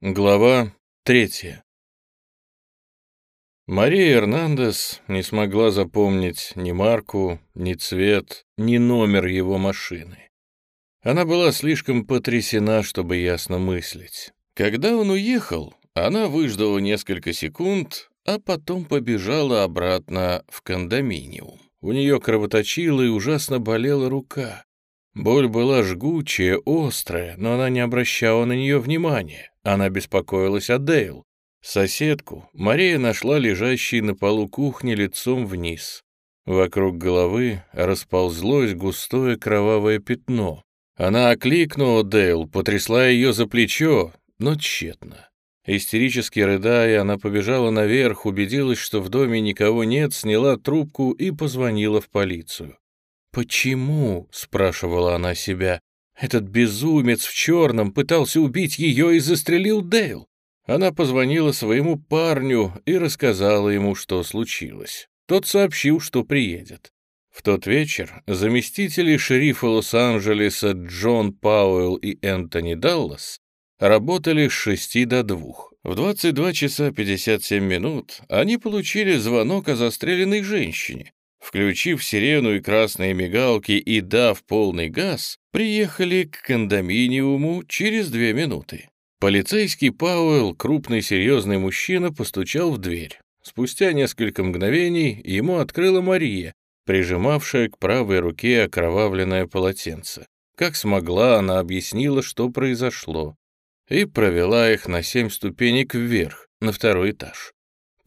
Глава третья. Мария Эрнандес не смогла запомнить ни марку, ни цвет, ни номер его машины. Она была слишком потрясена, чтобы ясно мыслить. Когда он уехал, она выждала несколько секунд, а потом побежала обратно в кондоминиум. У нее кровоточила и ужасно болела рука. Боль была жгучая, острая, но она не обращала на нее внимания. Она беспокоилась о Дейл. Соседку Мария нашла лежащей на полу кухни лицом вниз. Вокруг головы расползлось густое кровавое пятно. Она окликнула Дейл, потрясла ее за плечо, но тщетно. Истерически рыдая, она побежала наверх, убедилась, что в доме никого нет, сняла трубку и позвонила в полицию. «Почему?» — спрашивала она себя. Этот безумец в черном пытался убить ее и застрелил Дейл. Она позвонила своему парню и рассказала ему, что случилось. Тот сообщил, что приедет. В тот вечер заместители шерифа Лос-Анджелеса Джон Пауэлл и Энтони Даллас работали с 6 до 2. В 22 часа 57 минут они получили звонок о застреленной женщине. Включив сирену и красные мигалки и дав полный газ, приехали к кондоминиуму через две минуты. Полицейский Пауэлл, крупный серьезный мужчина, постучал в дверь. Спустя несколько мгновений ему открыла Мария, прижимавшая к правой руке окровавленное полотенце. Как смогла, она объяснила, что произошло, и провела их на семь ступенек вверх, на второй этаж.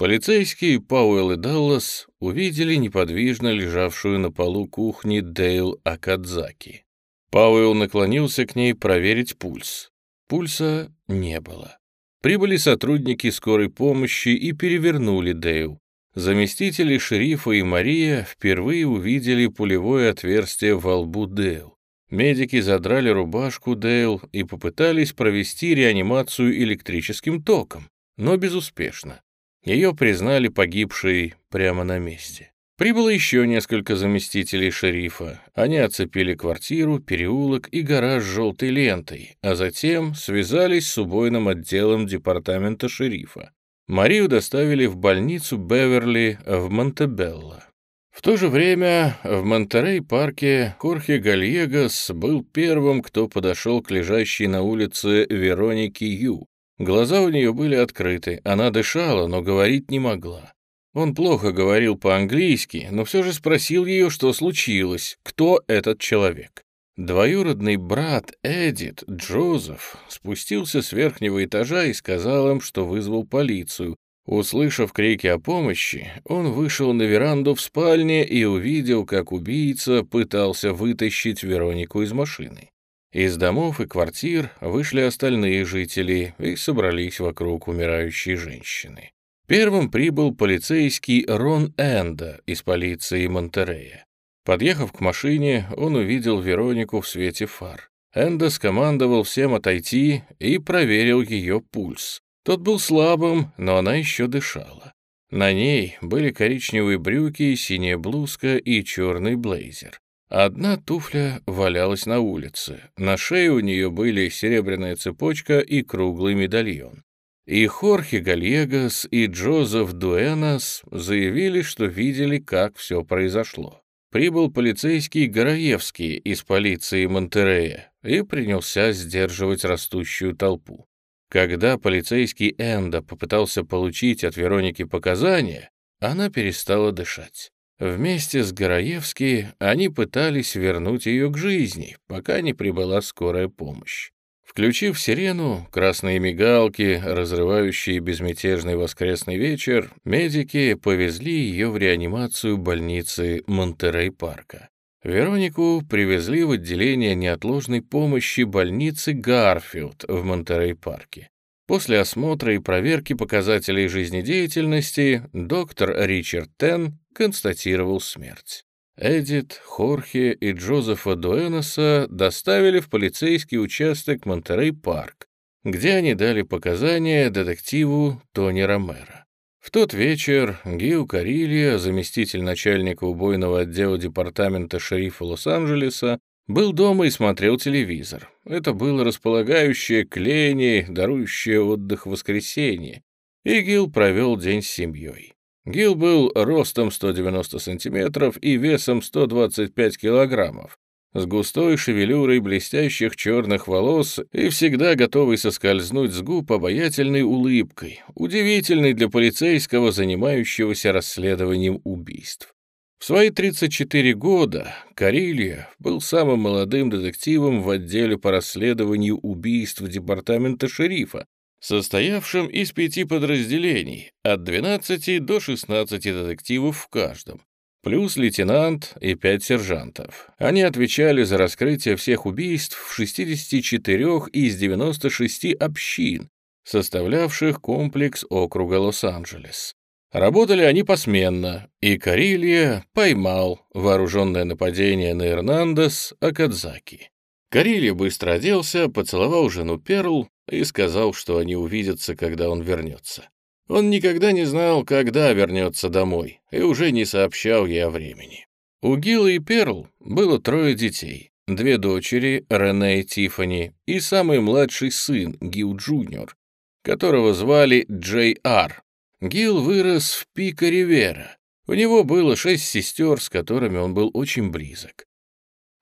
Полицейские Пауэлл и Даллас увидели неподвижно лежавшую на полу кухни Дейл Акадзаки. Пауэлл наклонился к ней проверить пульс. Пульса не было. Прибыли сотрудники скорой помощи и перевернули Дейл. Заместители шерифа и Мария впервые увидели пулевое отверстие во лбу Дейл. Медики задрали рубашку Дейл и попытались провести реанимацию электрическим током, но безуспешно. Ее признали погибшей прямо на месте. Прибыло еще несколько заместителей шерифа. Они оцепили квартиру, переулок и гараж с желтой лентой, а затем связались с убойным отделом департамента шерифа. Марию доставили в больницу Беверли в Монтебелло. В то же время в Монтерей-парке Хорхе Гальегас был первым, кто подошел к лежащей на улице Веронике Ю, Глаза у нее были открыты, она дышала, но говорить не могла. Он плохо говорил по-английски, но все же спросил ее, что случилось, кто этот человек. Двоюродный брат Эдит, Джозеф, спустился с верхнего этажа и сказал им, что вызвал полицию. Услышав крики о помощи, он вышел на веранду в спальне и увидел, как убийца пытался вытащить Веронику из машины. Из домов и квартир вышли остальные жители и собрались вокруг умирающей женщины. Первым прибыл полицейский Рон Энда из полиции Монтерея. Подъехав к машине, он увидел Веронику в свете фар. Энда скомандовал всем отойти и проверил ее пульс. Тот был слабым, но она еще дышала. На ней были коричневые брюки, синяя блузка и черный блейзер. Одна туфля валялась на улице. На шее у нее были серебряная цепочка и круглый медальон. И Хорхе Гальегас, и Джозеф Дуэнос заявили, что видели, как все произошло. Прибыл полицейский Гороевский из полиции Монтерея и принялся сдерживать растущую толпу. Когда полицейский Энда попытался получить от Вероники показания, она перестала дышать. Вместе с Гороевски они пытались вернуть ее к жизни, пока не прибыла скорая помощь. Включив сирену, красные мигалки, разрывающие безмятежный воскресный вечер, медики повезли ее в реанимацию больницы Монтерей-парка. Веронику привезли в отделение неотложной помощи больницы Гарфилд в Монтерей-парке. После осмотра и проверки показателей жизнедеятельности доктор Ричард Тен констатировал смерть. Эдит, Хорхе и Джозефа Дуэноса доставили в полицейский участок Монтерей-парк, где они дали показания детективу Тони Ромеро. В тот вечер Гио Карилья, заместитель начальника убойного отдела департамента шерифа Лос-Анджелеса, был дома и смотрел телевизор. Это было располагающее к лени, дарующее отдых воскресенье. И Гил провел день с семьей. Гил был ростом 190 сантиметров и весом 125 килограммов, с густой шевелюрой блестящих черных волос и всегда готовый соскользнуть с губ обаятельной улыбкой, удивительной для полицейского, занимающегося расследованием убийств. В свои 34 года Карилья был самым молодым детективом в отделе по расследованию убийств департамента шерифа, состоявшим из пяти подразделений, от 12 до 16 детективов в каждом, плюс лейтенант и пять сержантов. Они отвечали за раскрытие всех убийств в 64 из 96 общин, составлявших комплекс округа Лос-Анджелес. Работали они посменно, и Карилья поймал вооруженное нападение на Эрнандес Акадзаки. Карилья быстро оделся, поцеловал жену Перл и сказал, что они увидятся, когда он вернется. Он никогда не знал, когда вернется домой, и уже не сообщал ей о времени. У Гилла и Перл было трое детей, две дочери, Рене и Тиффани, и самый младший сын, Гил Джуниор, которого звали Джей Ар, Гил вырос в Пика-Ривера. У него было шесть сестер, с которыми он был очень близок.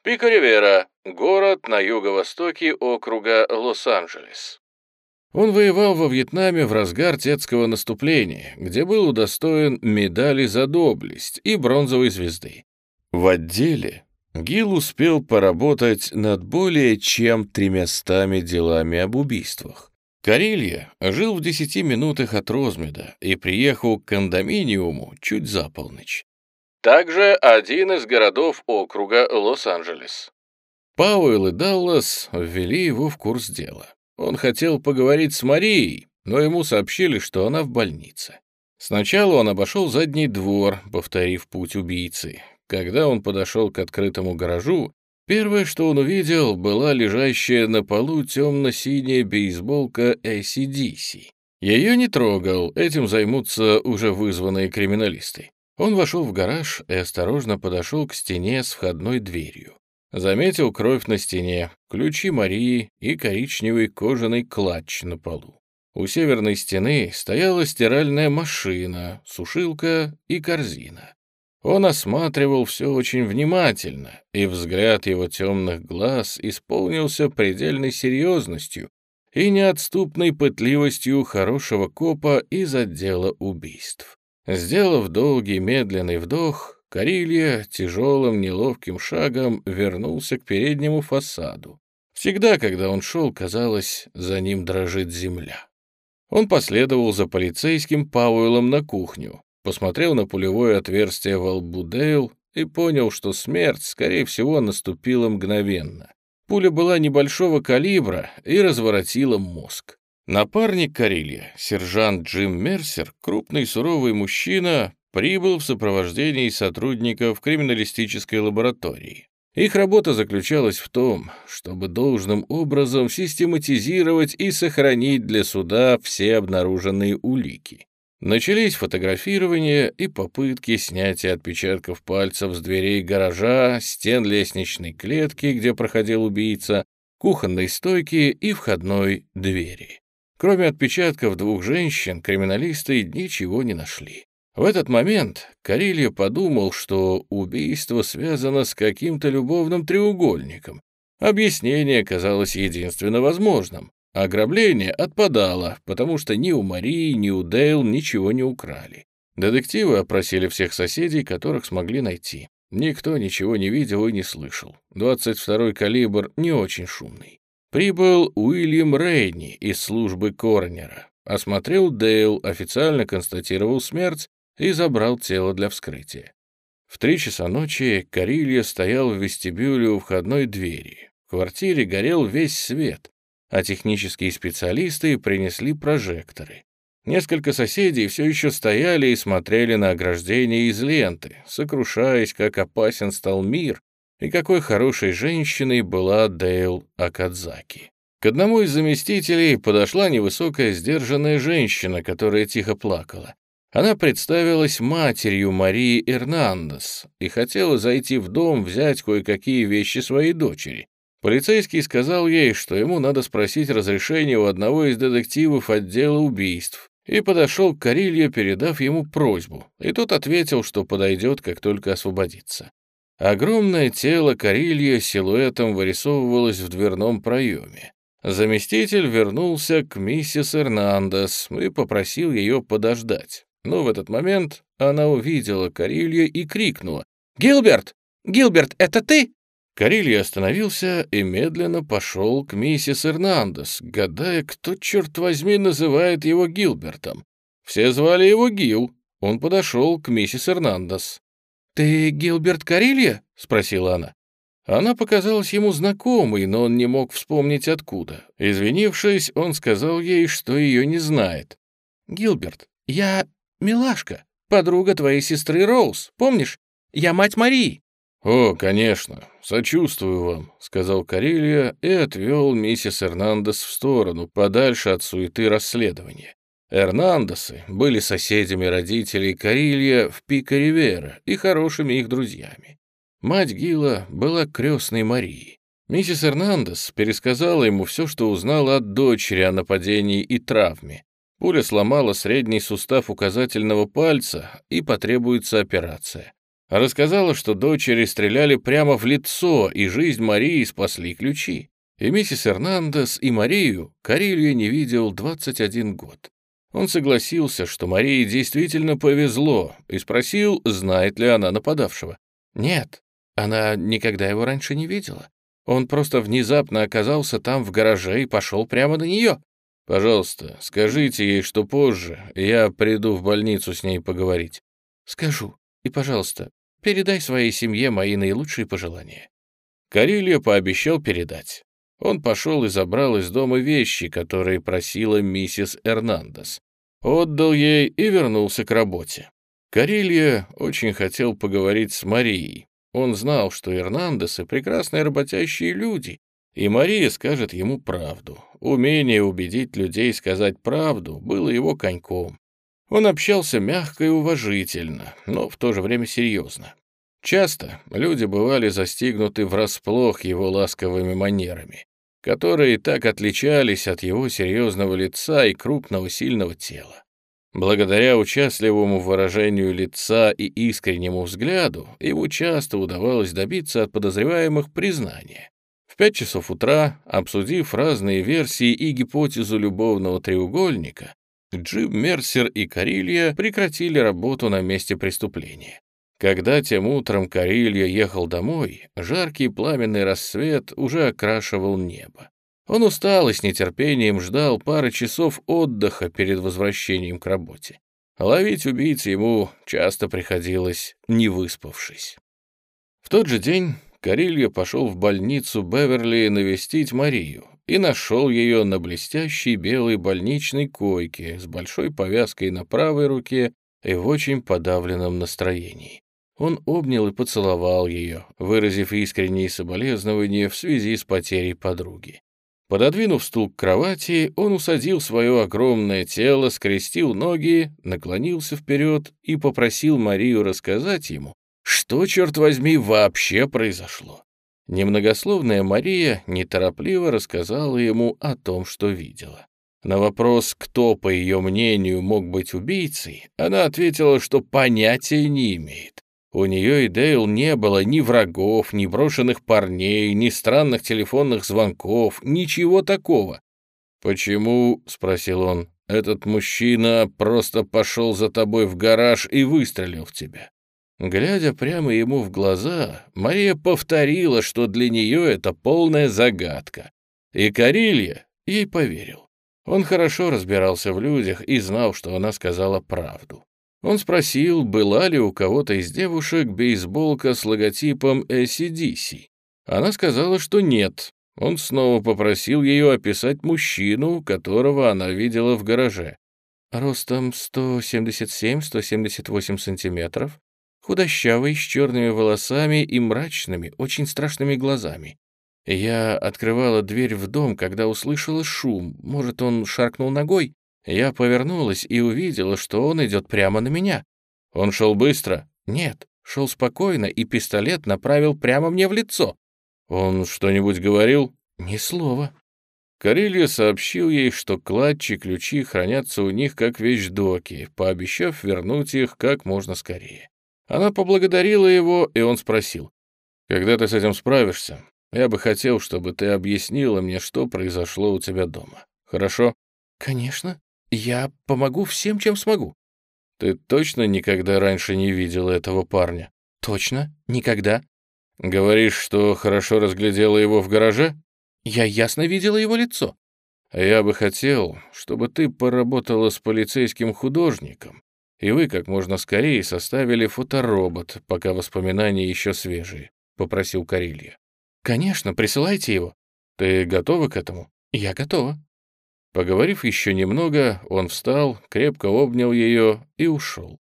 Пика-Ривера — город на юго-востоке округа Лос-Анджелес. Он воевал во Вьетнаме в разгар детского наступления, где был удостоен медали за доблесть и бронзовой звезды. В отделе Гил успел поработать над более чем тремястами делами об убийствах. Карелья жил в десяти минутах от Розмеда и приехал к кондоминиуму чуть за полночь. Также один из городов округа Лос-Анджелес. Пауэлл и Даллас ввели его в курс дела. Он хотел поговорить с Марией, но ему сообщили, что она в больнице. Сначала он обошел задний двор, повторив путь убийцы. Когда он подошел к открытому гаражу, Первое, что он увидел, была лежащая на полу темно-синяя бейсболка ACDC. Ее не трогал, этим займутся уже вызванные криминалисты. Он вошел в гараж и осторожно подошел к стене с входной дверью. Заметил кровь на стене, ключи Марии и коричневый кожаный клатч на полу. У северной стены стояла стиральная машина, сушилка и корзина. Он осматривал все очень внимательно, и взгляд его темных глаз исполнился предельной серьезностью и неотступной пытливостью хорошего копа из отдела убийств. Сделав долгий медленный вдох, Карилья тяжелым неловким шагом вернулся к переднему фасаду. Всегда, когда он шел, казалось, за ним дрожит земля. Он последовал за полицейским Пауэллом на кухню, посмотрел на пулевое отверстие во лбу Дейл и понял, что смерть, скорее всего, наступила мгновенно. Пуля была небольшого калибра и разворотила мозг. Напарник Карилья, сержант Джим Мерсер, крупный суровый мужчина, прибыл в сопровождении сотрудников криминалистической лаборатории. Их работа заключалась в том, чтобы должным образом систематизировать и сохранить для суда все обнаруженные улики. Начались фотографирование и попытки снятия отпечатков пальцев с дверей гаража, стен лестничной клетки, где проходил убийца, кухонной стойки и входной двери. Кроме отпечатков двух женщин, криминалисты ничего не нашли. В этот момент Карилья подумал, что убийство связано с каким-то любовным треугольником. Объяснение казалось единственно возможным. Ограбление отпадало, потому что ни у Марии, ни у Дейл ничего не украли. Детективы опросили всех соседей, которых смогли найти. Никто ничего не видел и не слышал. 22-й калибр не очень шумный. Прибыл Уильям Рейни из службы коронера. Осмотрел Дейл, официально констатировал смерть и забрал тело для вскрытия. В три часа ночи Карилья стоял в вестибюле у входной двери. В квартире горел весь свет а технические специалисты принесли прожекторы. Несколько соседей все еще стояли и смотрели на ограждение из ленты, сокрушаясь, как опасен стал мир и какой хорошей женщиной была Дейл Акадзаки. К одному из заместителей подошла невысокая сдержанная женщина, которая тихо плакала. Она представилась матерью Марии Эрнандес и хотела зайти в дом взять кое-какие вещи своей дочери. Полицейский сказал ей, что ему надо спросить разрешение у одного из детективов отдела убийств, и подошел к Карилье, передав ему просьбу, и тот ответил, что подойдет, как только освободится. Огромное тело Карилья силуэтом вырисовывалось в дверном проеме. Заместитель вернулся к миссис Эрнандес и попросил ее подождать. Но в этот момент она увидела Карилья и крикнула. «Гилберт! Гилберт, это ты?» Карилья остановился и медленно пошел к миссис Эрнандес, гадая, кто, черт возьми, называет его Гилбертом. Все звали его Гил. Он подошел к миссис Эрнандес. «Ты Гилберт Карилья?» — спросила она. Она показалась ему знакомой, но он не мог вспомнить откуда. Извинившись, он сказал ей, что ее не знает. «Гилберт, я милашка, подруга твоей сестры Роуз, помнишь? Я мать Марии». «О, конечно, сочувствую вам», — сказал Карелья и отвел миссис Эрнандес в сторону, подальше от суеты расследования. Эрнандесы были соседями родителей Карилья в Пика-Ривера и хорошими их друзьями. Мать Гила была крестной Марии. Миссис Эрнандес пересказала ему все, что узнала от дочери о нападении и травме. Пуля сломала средний сустав указательного пальца, и потребуется операция. Рассказала, что дочери стреляли прямо в лицо, и жизнь Марии спасли ключи. И миссис Эрнандес, и Марию Карилья не видел 21 год. Он согласился, что Марии действительно повезло, и спросил, знает ли она нападавшего. Нет, она никогда его раньше не видела. Он просто внезапно оказался там в гараже и пошел прямо на нее. Пожалуйста, скажите ей, что позже я приду в больницу с ней поговорить. Скажу. И, пожалуйста, передай своей семье мои наилучшие пожелания. Карилья пообещал передать. Он пошел и забрал из дома вещи, которые просила миссис Эрнандес. Отдал ей и вернулся к работе. Карилья очень хотел поговорить с Марией, он знал, что Эрнандесы — прекрасные работящие люди, и Мария скажет ему правду. Умение убедить людей сказать правду было его коньком. Он общался мягко и уважительно, но в то же время серьезно. Часто люди бывали застигнуты врасплох его ласковыми манерами, которые так отличались от его серьезного лица и крупного сильного тела. Благодаря участливому выражению лица и искреннему взгляду ему часто удавалось добиться от подозреваемых признания. В пять часов утра, обсудив разные версии и гипотезу любовного треугольника, Джим Мерсер и Карилья прекратили работу на месте преступления. Когда тем утром Карилья ехал домой, жаркий пламенный рассвет уже окрашивал небо. Он устал и с нетерпением ждал пары часов отдыха перед возвращением к работе. Ловить убийц ему часто приходилось, не выспавшись. В тот же день Карилья пошел в больницу Беверли навестить Марию и нашел ее на блестящей белой больничной койке с большой повязкой на правой руке и в очень подавленном настроении. Он обнял и поцеловал ее, выразив искренние соболезнования в связи с потерей подруги. Пододвинув стул к кровати, он усадил свое огромное тело, скрестил ноги, наклонился вперед и попросил Марию рассказать ему, что, черт возьми, вообще произошло. Немногословная Мария неторопливо рассказала ему о том, что видела. На вопрос, кто, по ее мнению, мог быть убийцей, она ответила, что понятия не имеет. У нее и Дейл не было ни врагов, ни брошенных парней, ни странных телефонных звонков, ничего такого. «Почему?» — спросил он. «Этот мужчина просто пошел за тобой в гараж и выстрелил в тебя». Глядя прямо ему в глаза, Мария повторила, что для нее это полная загадка. И Карилья ей поверил. Он хорошо разбирался в людях и знал, что она сказала правду. Он спросил, была ли у кого-то из девушек бейсболка с логотипом ACDC. Она сказала, что нет. Он снова попросил ее описать мужчину, которого она видела в гараже. Ростом 177-178 сантиметров, худощавый, с черными волосами и мрачными, очень страшными глазами. Я открывала дверь в дом, когда услышала шум. Может, он шаркнул ногой? Я повернулась и увидела, что он идет прямо на меня. Он шел быстро? Нет, шел спокойно, и пистолет направил прямо мне в лицо. Он что-нибудь говорил? Ни слова. Карелья сообщил ей, что кладчи ключи хранятся у них как вещдоки, пообещав вернуть их как можно скорее. Она поблагодарила его, и он спросил, «Когда ты с этим справишься, я бы хотел, чтобы ты объяснила мне, что произошло у тебя дома. Хорошо?» «Конечно. Я помогу всем, чем смогу». «Ты точно никогда раньше не видела этого парня?» «Точно, никогда». «Говоришь, что хорошо разглядела его в гараже?» Я ясно видела его лицо. Я бы хотел, чтобы ты поработала с полицейским художником, и вы как можно скорее составили фоторобот, пока воспоминания еще свежие», — попросил Карилья. «Конечно, присылайте его». «Ты готова к этому?» «Я готова». Поговорив еще немного, он встал, крепко обнял ее и ушел.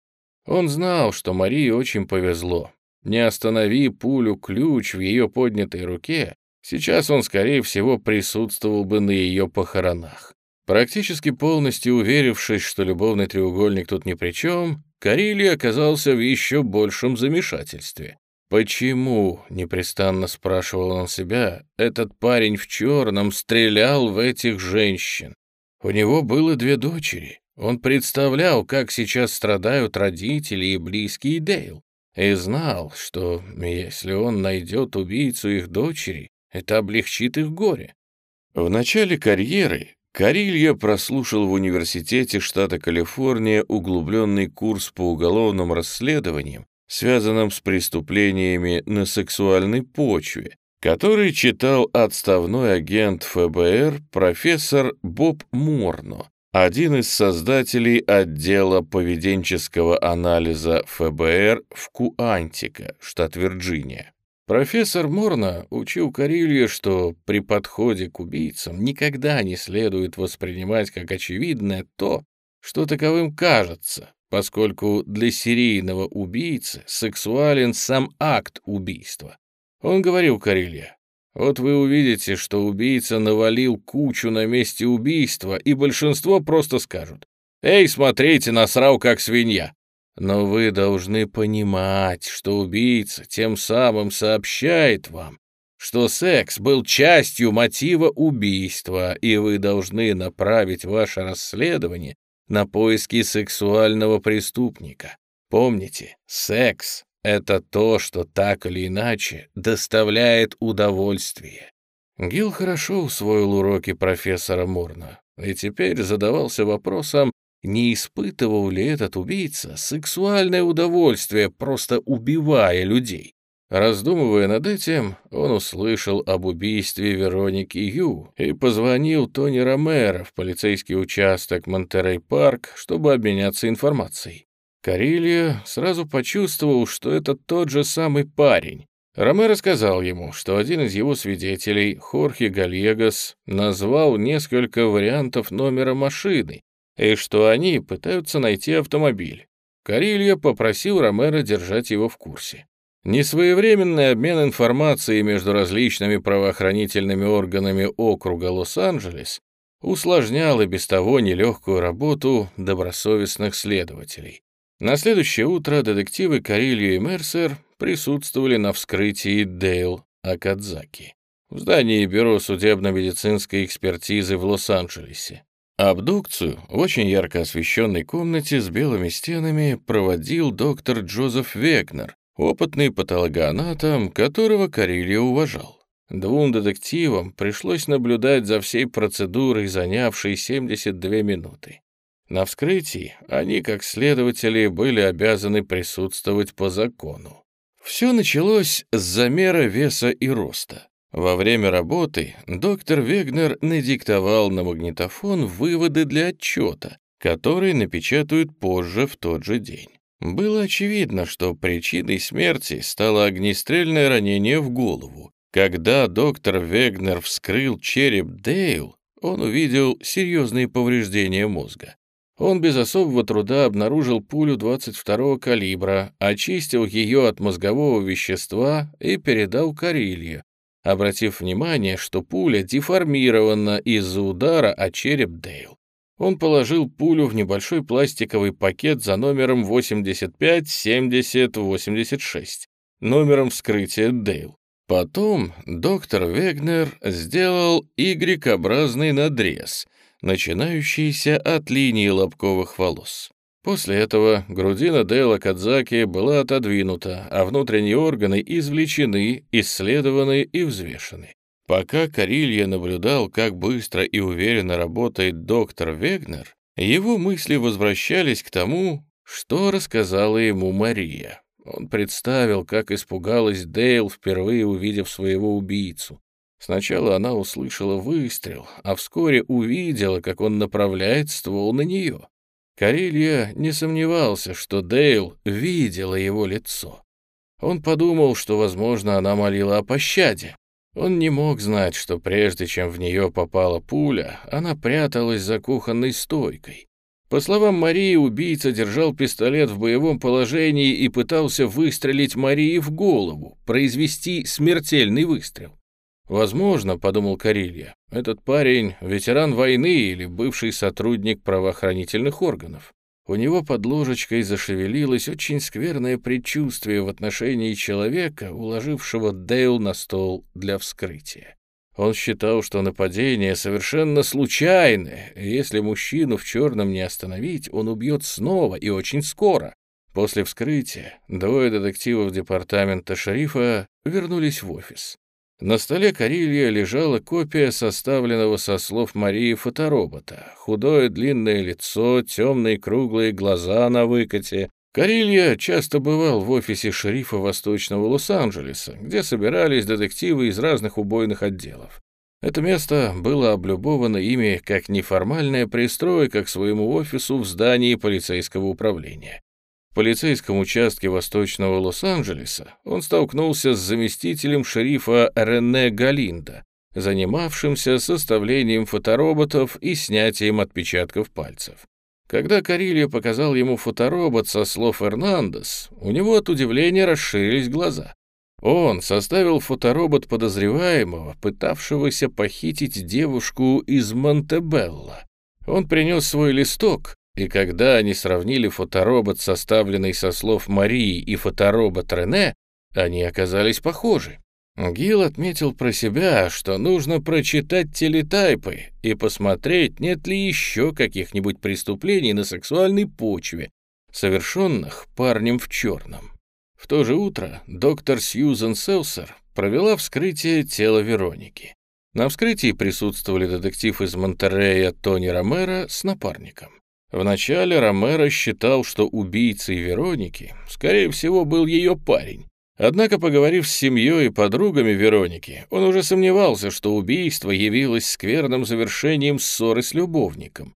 Он знал, что Марии очень повезло. Не останови пулю ключ в ее поднятой руке, Сейчас он, скорее всего, присутствовал бы на ее похоронах. Практически полностью уверившись, что любовный треугольник тут ни при чем, Карили оказался в еще большем замешательстве. «Почему?» — непрестанно спрашивал он себя. «Этот парень в черном стрелял в этих женщин. У него было две дочери. Он представлял, как сейчас страдают родители и близкие Дейл, и знал, что если он найдет убийцу их дочери, это облегчит их горе. В начале карьеры Карилья прослушал в университете штата Калифорния углубленный курс по уголовным расследованиям, связанным с преступлениями на сексуальной почве, который читал отставной агент ФБР профессор Боб Морно, один из создателей отдела поведенческого анализа ФБР в Куантика, штат Вирджиния. Профессор Морна учил Карилья, что при подходе к убийцам никогда не следует воспринимать как очевидное то, что таковым кажется, поскольку для серийного убийцы сексуален сам акт убийства. Он говорил Карилья, вот вы увидите, что убийца навалил кучу на месте убийства, и большинство просто скажут, «Эй, смотрите, насрал как свинья!» Но вы должны понимать, что убийца тем самым сообщает вам, что секс был частью мотива убийства, и вы должны направить ваше расследование на поиски сексуального преступника. Помните, секс — это то, что так или иначе доставляет удовольствие. Гил хорошо усвоил уроки профессора Мурна и теперь задавался вопросом, не испытывал ли этот убийца сексуальное удовольствие, просто убивая людей. Раздумывая над этим, он услышал об убийстве Вероники Ю и позвонил Тони Ромеро в полицейский участок Монтерей-парк, чтобы обменяться информацией. Карилья сразу почувствовал, что это тот же самый парень. Ромеро сказал ему, что один из его свидетелей, Хорхе Гальегас, назвал несколько вариантов номера машины, и что они пытаются найти автомобиль. Карилья попросил Ромеро держать его в курсе. Несвоевременный обмен информацией между различными правоохранительными органами округа Лос-Анджелес усложнял и без того нелегкую работу добросовестных следователей. На следующее утро детективы Карильо и Мерсер присутствовали на вскрытии Дейл Акадзаки в здании Бюро судебно-медицинской экспертизы в Лос-Анджелесе. Абдукцию в очень ярко освещенной комнате с белыми стенами проводил доктор Джозеф Вегнер, опытный патологоанатом, которого Карелия уважал. Двум детективам пришлось наблюдать за всей процедурой, занявшей 72 минуты. На вскрытии они, как следователи, были обязаны присутствовать по закону. Все началось с замера веса и роста. Во время работы доктор Вегнер надиктовал на магнитофон выводы для отчета, которые напечатают позже в тот же день. Было очевидно, что причиной смерти стало огнестрельное ранение в голову. Когда доктор Вегнер вскрыл череп Дейл, он увидел серьезные повреждения мозга. Он без особого труда обнаружил пулю 22-го калибра, очистил ее от мозгового вещества и передал Карилью, обратив внимание, что пуля деформирована из-за удара о череп Дейл. Он положил пулю в небольшой пластиковый пакет за номером 85-70-86, номером вскрытия Дейл. Потом доктор Вегнер сделал Y-образный надрез, начинающийся от линии лобковых волос. После этого грудина Дейла Кадзаки была отодвинута, а внутренние органы извлечены, исследованы и взвешены. Пока Карилья наблюдал, как быстро и уверенно работает доктор Вегнер, его мысли возвращались к тому, что рассказала ему Мария. Он представил, как испугалась Дейл, впервые увидев своего убийцу. Сначала она услышала выстрел, а вскоре увидела, как он направляет ствол на нее. Карелья не сомневался, что Дейл видела его лицо. Он подумал, что, возможно, она молила о пощаде. Он не мог знать, что прежде чем в нее попала пуля, она пряталась за кухонной стойкой. По словам Марии, убийца держал пистолет в боевом положении и пытался выстрелить Марии в голову, произвести смертельный выстрел. «Возможно, — подумал Карилья, — этот парень — ветеран войны или бывший сотрудник правоохранительных органов. У него под ложечкой зашевелилось очень скверное предчувствие в отношении человека, уложившего Дейл на стол для вскрытия. Он считал, что нападение совершенно случайное, и если мужчину в черном не остановить, он убьет снова и очень скоро. После вскрытия двое детективов департамента шерифа вернулись в офис. На столе Карилья лежала копия составленного со слов Марии фоторобота. Худое длинное лицо, темные круглые глаза на выкате. Карилья часто бывал в офисе шерифа Восточного Лос-Анджелеса, где собирались детективы из разных убойных отделов. Это место было облюбовано ими как неформальная пристройка к своему офису в здании полицейского управления. В полицейском участке Восточного Лос-Анджелеса он столкнулся с заместителем шерифа Рене Галинда, занимавшимся составлением фотороботов и снятием отпечатков пальцев. Когда Карильо показал ему фоторобот со слов Эрнандес, у него от удивления расширились глаза. Он составил фоторобот подозреваемого, пытавшегося похитить девушку из Монтебелла. Он принес свой листок, и когда они сравнили фоторобот, составленный со слов Марии, и фоторобот Рене, они оказались похожи. Гил отметил про себя, что нужно прочитать телетайпы и посмотреть, нет ли еще каких-нибудь преступлений на сексуальной почве, совершенных парнем в черном. В то же утро доктор Сьюзен Селсер провела вскрытие тела Вероники. На вскрытии присутствовали детектив из Монтерея Тони Ромеро с напарником. Вначале Ромеро считал, что убийцей Вероники, скорее всего, был ее парень. Однако, поговорив с семьей и подругами Вероники, он уже сомневался, что убийство явилось скверным завершением ссоры с любовником.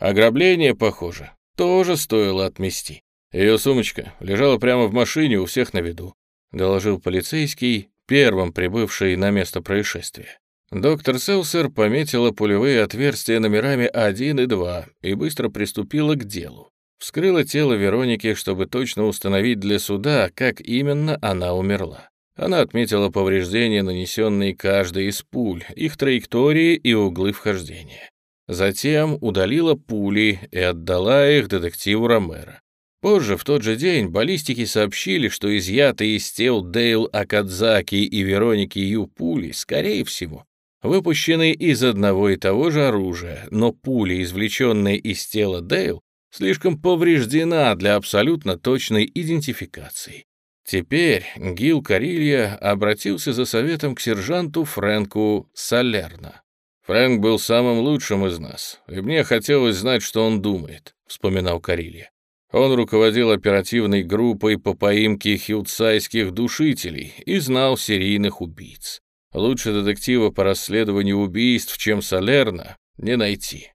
Ограбление, похоже, тоже стоило отмести. Ее сумочка лежала прямо в машине у всех на виду, доложил полицейский, первым прибывший на место происшествия. Доктор Селсер пометила пулевые отверстия номерами 1 и 2 и быстро приступила к делу. Вскрыла тело Вероники, чтобы точно установить для суда, как именно она умерла. Она отметила повреждения, нанесенные каждой из пуль, их траектории и углы вхождения. Затем удалила пули и отдала их детективу Ромеро. Позже, в тот же день, баллистики сообщили, что изъятые из тел Дейл Акадзаки и Вероники Ю пули, скорее всего, выпущенные из одного и того же оружия, но пуля, извлеченная из тела Дейл, слишком повреждена для абсолютно точной идентификации. Теперь Гил Карилья обратился за советом к сержанту Фрэнку Салерна. «Фрэнк был самым лучшим из нас, и мне хотелось знать, что он думает», — вспоминал Карилья. Он руководил оперативной группой по поимке хилдсайских душителей и знал серийных убийц. Лучше детектива по расследованию убийств, чем Салерна, не найти.